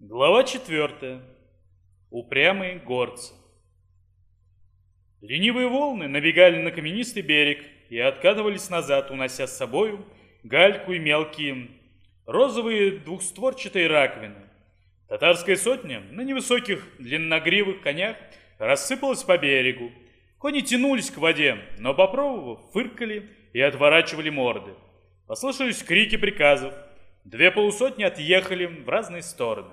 Глава четвертая. Упрямые горцы. Ленивые волны набегали на каменистый берег и откатывались назад, унося с собою гальку и мелкие розовые двухстворчатые раковины. Татарская сотня на невысоких длинногривых конях рассыпалась по берегу. Кони тянулись к воде, но попробовав, фыркали и отворачивали морды. Послышались крики приказов. Две полусотни отъехали в разные стороны.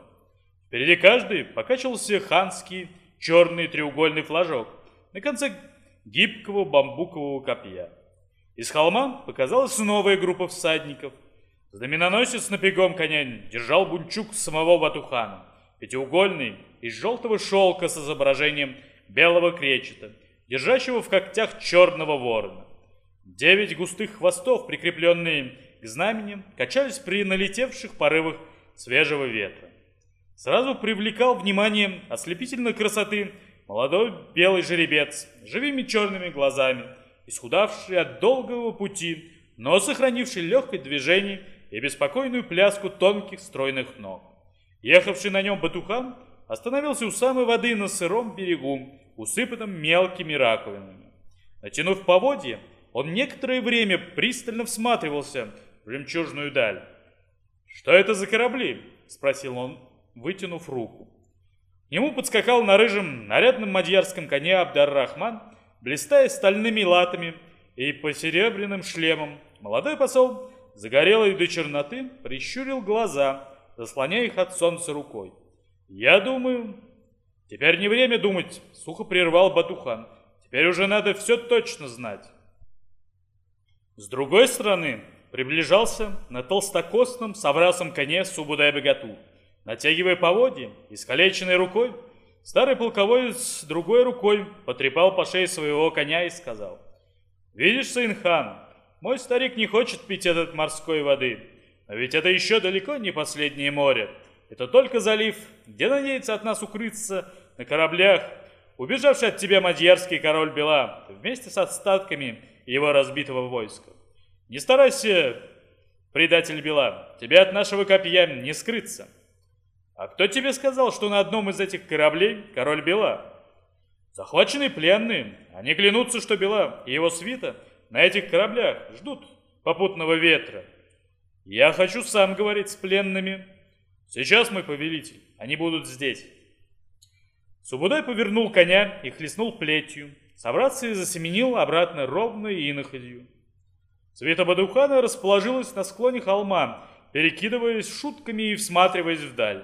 Впереди каждый покачивался ханский черный треугольный флажок на конце гибкого бамбукового копья. Из холма показалась новая группа всадников. Знаменоносец на пегом коня держал бунчук самого Батухана, пятиугольный, из желтого шелка с изображением белого кречета, держащего в когтях черного ворона. Девять густых хвостов, прикрепленные к знаменем, качались при налетевших порывах свежего ветра сразу привлекал внимание ослепительной красоты молодой белый жеребец живыми черными глазами, исхудавший от долгого пути, но сохранивший легкое движение и беспокойную пляску тонких стройных ног. Ехавший на нем батухан остановился у самой воды на сыром берегу, усыпанном мелкими раковинами. Натянув поводья, он некоторое время пристально всматривался в жемчужную даль. «Что это за корабли?» — спросил он вытянув руку. К нему подскакал на рыжем нарядном мадьярском коне Абдар-Рахман, блистая стальными латами и посеребряным шлемом. Молодой посол, загорелый до черноты, прищурил глаза, заслоняя их от солнца рукой. «Я думаю...» «Теперь не время думать», — сухо прервал Батухан. «Теперь уже надо все точно знать». С другой стороны приближался на толстокосном соврасом коне Субудай-Богату. Натягивая поводья, искалеченной рукой, старый полководец другой рукой потрепал по шее своего коня и сказал, «Видишь, сын хан, мой старик не хочет пить этот морской воды, но ведь это еще далеко не последнее море. Это только залив, где надеется от нас укрыться на кораблях, убежавший от тебя мадьярский король Бела вместе с остатками его разбитого войска. Не старайся, предатель Бела, тебе от нашего копья не скрыться». А кто тебе сказал, что на одном из этих кораблей король Бела? Захваченные пленные, они клянутся, что Бела и его свита на этих кораблях ждут попутного ветра. Я хочу сам говорить с пленными. Сейчас, мой повелитель, они будут здесь. Субудай повернул коня и хлестнул плетью. Собраться и засеменил обратно ровно и иноходью. Света Бадухана расположилась на склоне холма, перекидываясь шутками и всматриваясь вдаль.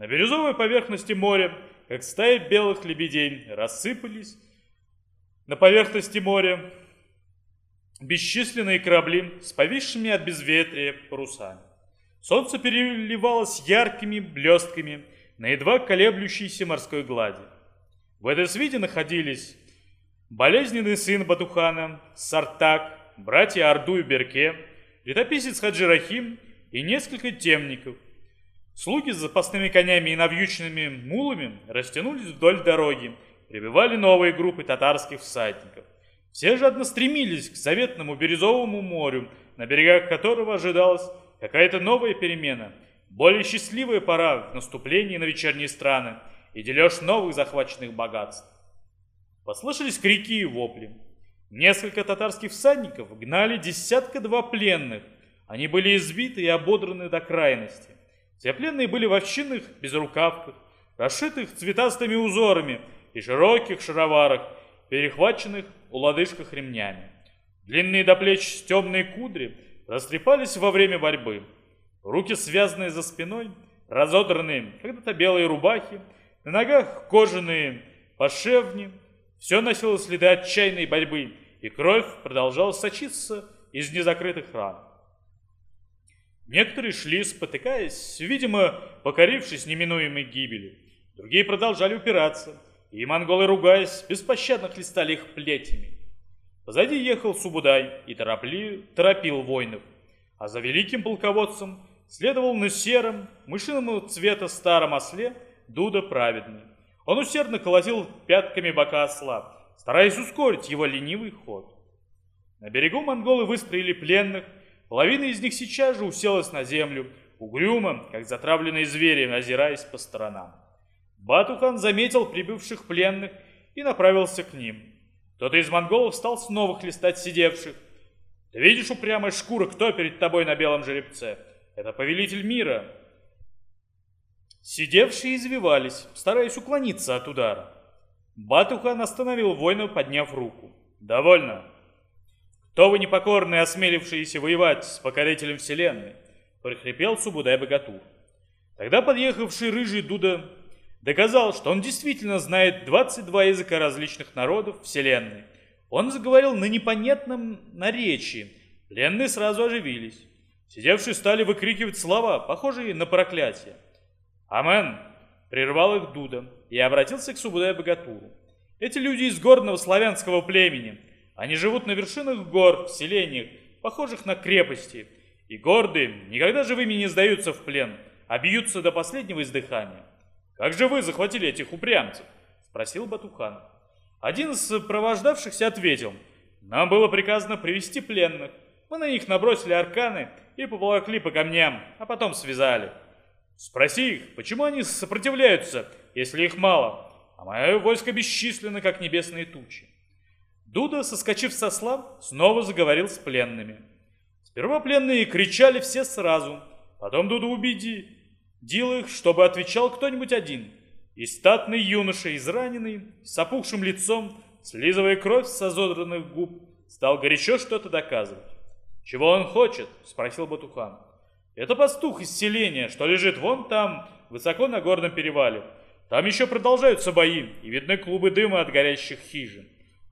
На бирюзовой поверхности моря, как стаи белых лебедей, рассыпались на поверхности моря бесчисленные корабли с повисшими от безветрия парусами. Солнце переливалось яркими блестками на едва колеблющейся морской глади. В этой свите находились болезненный сын Батухана, Сартак, братья Орду и Берке, летописец Хаджирахим и несколько темников – Слуги с запасными конями и навьюченными мулами растянулись вдоль дороги, прибывали новые группы татарских всадников. Все жадно стремились к заветному Бирюзовому морю, на берегах которого ожидалась какая-то новая перемена, более счастливая пора в наступлении на вечерние страны и дележ новых захваченных богатств. Послышались крики и вопли. Несколько татарских всадников гнали десятка-два пленных. Они были избиты и ободраны до крайности. Все пленные были в овчинных безрукавках, расшитых цветастыми узорами и широких шароварах, перехваченных у лодыжках ремнями. Длинные до плеч темные кудри растрепались во время борьбы. Руки, связанные за спиной, разодранные, когда-то белые рубахи, на ногах кожаные пошевни. Все носило следы отчаянной борьбы, и кровь продолжала сочиться из незакрытых ран. Некоторые шли, спотыкаясь, видимо, покорившись неминуемой гибели. Другие продолжали упираться, и монголы, ругаясь, беспощадно хлестали их плетями. Позади ехал Субудай и торопли, торопил воинов, а за великим полководцем следовал на сером, мышиного цвета старом осле Дуда Праведный. Он усердно колотил пятками бока осла, стараясь ускорить его ленивый ход. На берегу монголы выстроили пленных, Половина из них сейчас же уселась на землю, угрюмо, как затравленные звери, озираясь по сторонам. Батухан заметил прибывших пленных и направился к ним. Кто-то из монголов стал снова хлестать сидевших. «Ты видишь упрямая шкура, кто перед тобой на белом жеребце? Это повелитель мира!» Сидевшие извивались, стараясь уклониться от удара. Батухан остановил воина, подняв руку. «Довольно. Кто вы непокорные, осмелившиеся воевать с покорителем вселенной?» прохрипел Субудай Богатур. Тогда подъехавший рыжий Дуда доказал, что он действительно знает 22 языка различных народов вселенной. Он заговорил на непонятном наречии. Пленные сразу оживились. Сидевшие стали выкрикивать слова, похожие на проклятие. «Амен!» — прервал их Дуда и обратился к Субудай Богатуру. «Эти люди из горного славянского племени. Они живут на вершинах гор, в селениях, похожих на крепости, и гордые никогда живыми не сдаются в плен, а бьются до последнего издыхания. Как же вы захватили этих упрямцев? Спросил Батухан. Один из провождавшихся ответил. Нам было приказано привести пленных. Мы на них набросили арканы и поволокли по камням, а потом связали. Спроси их, почему они сопротивляются, если их мало, а мое войско бесчисленно, как небесные тучи. Дуда, соскочив со слав, снова заговорил с пленными. Сперва пленные кричали все сразу, потом Дуда убедил их, чтобы отвечал кто-нибудь один. И статный юноша, израненный, с опухшим лицом, слизывая кровь с разодранных губ, стал горячо что-то доказывать. «Чего он хочет?» — спросил Батухан. «Это пастух из селения, что лежит вон там, высоко на горном перевале. Там еще продолжаются бои, и видны клубы дыма от горящих хижин.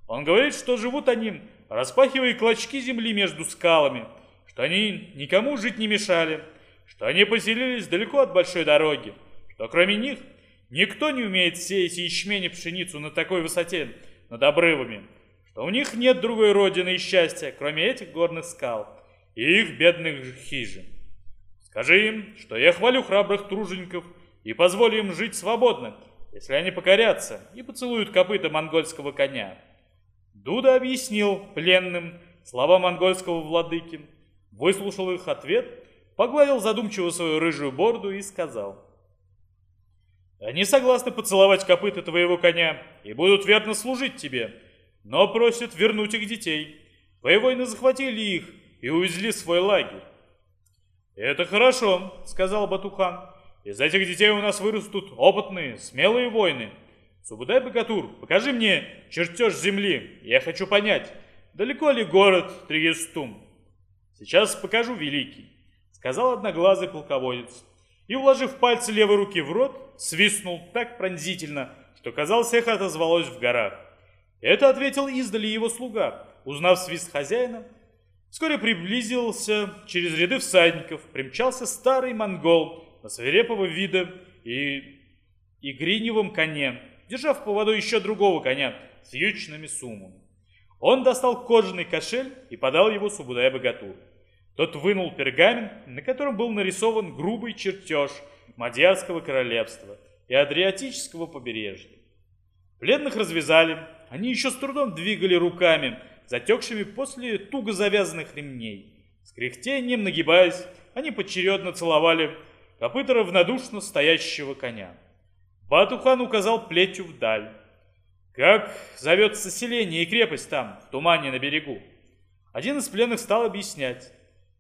Он говорит, что живут они, распахивая клочки земли между скалами, что они никому жить не мешали, что они поселились далеко от большой дороги, что кроме них никто не умеет сеять ячмень и пшеницу на такой высоте над обрывами, что у них нет другой родины и счастья, кроме этих горных скал и их бедных хижин. Скажи им, что я хвалю храбрых тружеников и позволю им жить свободно, если они покорятся и поцелуют копыта монгольского коня. Дуда объяснил пленным слова монгольского владыки, выслушал их ответ, погладил задумчиво свою рыжую бороду и сказал. «Они согласны поцеловать копыта твоего коня и будут верно служить тебе, но просят вернуть их детей. Твои воины захватили их и увезли свой лагерь». «Это хорошо», — сказал Батухан. «Из этих детей у нас вырастут опытные, смелые воины. Субудай Богатур, покажи мне чертеж земли, я хочу понять, далеко ли город Триестум?» «Сейчас покажу, великий», — сказал одноглазый полководец. И, вложив пальцы левой руки в рот, свистнул так пронзительно, что, казалось, эхо отозвалось в горах. Это ответил издали его слуга. Узнав свист хозяина, вскоре приблизился через ряды всадников, примчался старый монгол на свирепого вида и, и гриневом коне, держа в поводу еще другого коня с ючными суммами. Он достал кожаный кошель и подал его Субудая Богатуру. Тот вынул пергамент, на котором был нарисован грубый чертеж Мадьярского королевства и Адриатического побережья. Пленных развязали, они еще с трудом двигали руками, затекшими после туго завязанных ремней. С кряхтением нагибаясь, они поочередно целовали копыта равнодушно стоящего коня. Батухан указал плетью вдаль. Как зовется селение и крепость там, в тумане на берегу? Один из пленных стал объяснять.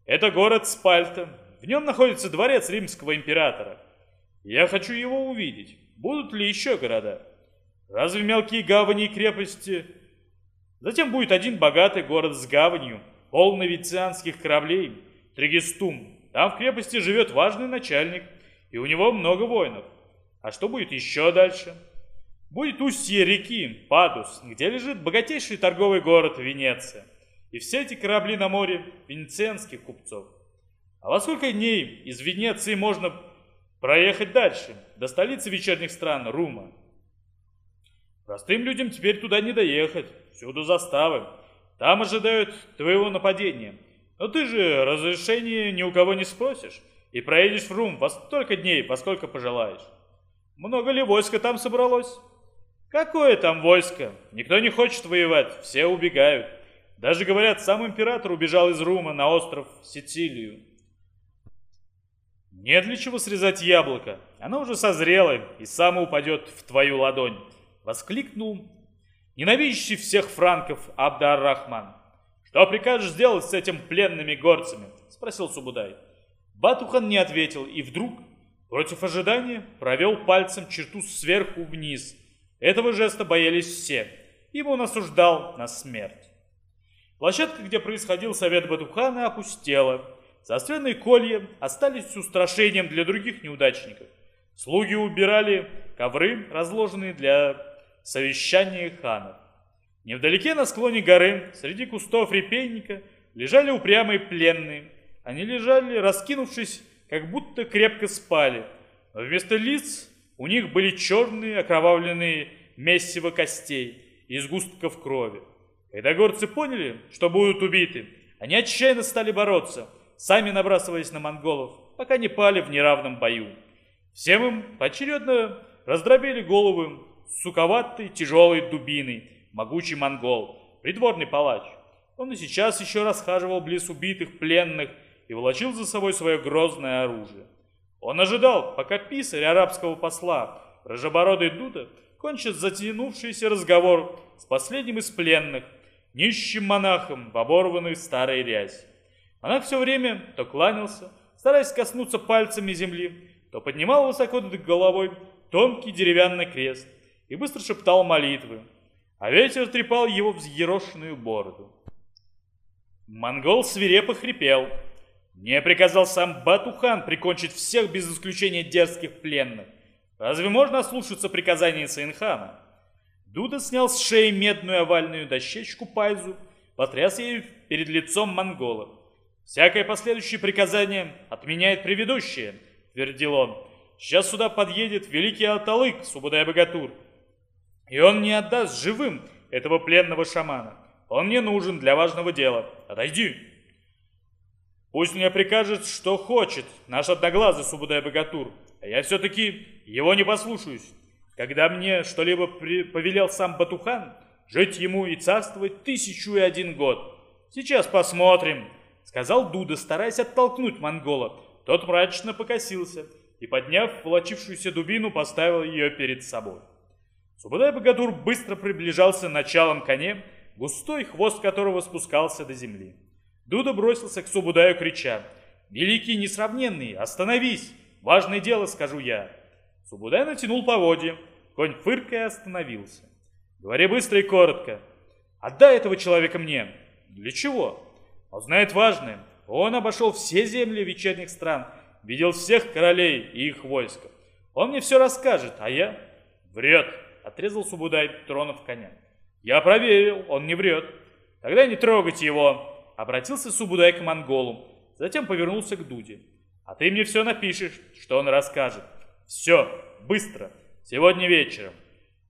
Это город Спальта. В нем находится дворец римского императора. Я хочу его увидеть. Будут ли еще города? Разве мелкие гавани и крепости? Затем будет один богатый город с гаванью, полный венецианских кораблей, Тригестум. Там в крепости живет важный начальник, и у него много воинов. А что будет еще дальше? Будет устье реки Падус, где лежит богатейший торговый город Венеция. И все эти корабли на море венецианских купцов. А во сколько дней из Венеции можно проехать дальше, до столицы вечерних стран, Рума? Простым людям теперь туда не доехать, всюду заставы. Там ожидают твоего нападения. Но ты же разрешения ни у кого не спросишь и проедешь в Рум во столько дней, поскольку пожелаешь. Много ли войска там собралось? Какое там войско? Никто не хочет воевать, все убегают. Даже, говорят, сам император убежал из Рума на остров Сицилию. Не для чего срезать яблоко, оно уже созрело и само упадет в твою ладонь, воскликнул ненавидящий всех франков Абдар-Рахман. Что прикажешь сделать с этим пленными горцами? спросил Субудай. Батухан не ответил и вдруг, против ожидания, провел пальцем черту сверху вниз. Этого жеста боялись все, ибо он осуждал на смерть. Площадка, где происходил совет Батухана, опустела. Заостренные колья остались устрашением для других неудачников. Слуги убирали ковры, разложенные для совещания ханов. Невдалеке на склоне горы, среди кустов репейника, лежали упрямые пленные. Они лежали, раскинувшись, как будто крепко спали. Но вместо лиц у них были черные окровавленные месиво костей и сгустков крови. Когда горцы поняли, что будут убиты, они отчаянно стали бороться, сами набрасываясь на монголов, пока не пали в неравном бою. Всем им поочередно раздробили головы суковатой тяжелой дубиной, могучий монгол, придворный палач. Он и сейчас еще расхаживал близ убитых пленных и волочил за собой свое грозное оружие. Он ожидал, пока писарь арабского посла, рыжебородый Дуда, кончит затянувшийся разговор с последним из пленных, нищим монахом в оборванной старой рясе. Монах все время то кланялся, стараясь коснуться пальцами земли, то поднимал высоко над головой тонкий деревянный крест и быстро шептал молитвы, а ветер трепал его взъерошенную бороду. Монгол свирепо хрипел. Мне приказал сам Батухан прикончить всех без исключения дерзких пленных. Разве можно ослушаться приказания Сайнхана? Дуда снял с шеи медную овальную дощечку пайзу, потряс ею перед лицом монгола. «Всякое последующее приказание отменяет предыдущее», — твердил он. «Сейчас сюда подъедет великий Аталык, Субудай-Богатур, и он не отдаст живым этого пленного шамана. Он мне нужен для важного дела. Отойди!» «Пусть мне прикажет, что хочет наш одноглазый Субудай-Богатур, а я все-таки его не послушаюсь. Когда мне что-либо повелел сам Батухан, жить ему и царствовать тысячу и один год. Сейчас посмотрим, сказал Дуда, стараясь оттолкнуть монгола. Тот мрачно покосился и, подняв волочившуюся дубину, поставил ее перед собой. Субадай-Богатур быстро приближался началом коне, густой хвост которого спускался до земли. Дуда бросился к Субудаю, крича «Великий несравненный, остановись! Важное дело, скажу я!» Субудай натянул поводья, конь фыркая остановился. «Говори быстро и коротко. Отдай этого человека мне». «Для чего?» «Он знает важное. Он обошел все земли вечерних стран, видел всех королей и их войска. Он мне все расскажет, а я...» «Врет!» — отрезал Субудай, тронув коня. «Я проверил, он не врет. Тогда не трогайте его!» Обратился Субудай к монголу, затем повернулся к Дуде. «А ты мне все напишешь, что он расскажет. Все, быстро, сегодня вечером.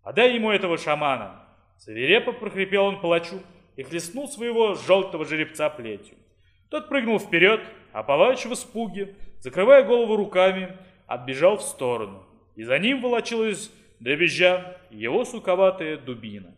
Отдай ему этого шамана. Свирепо прохрипел он палачу и хлестнул своего желтого жеребца плетью. Тот прыгнул вперед, а палач в испуге, закрывая голову руками, отбежал в сторону. И за ним волочилась, дребезжа, его суковатая дубина.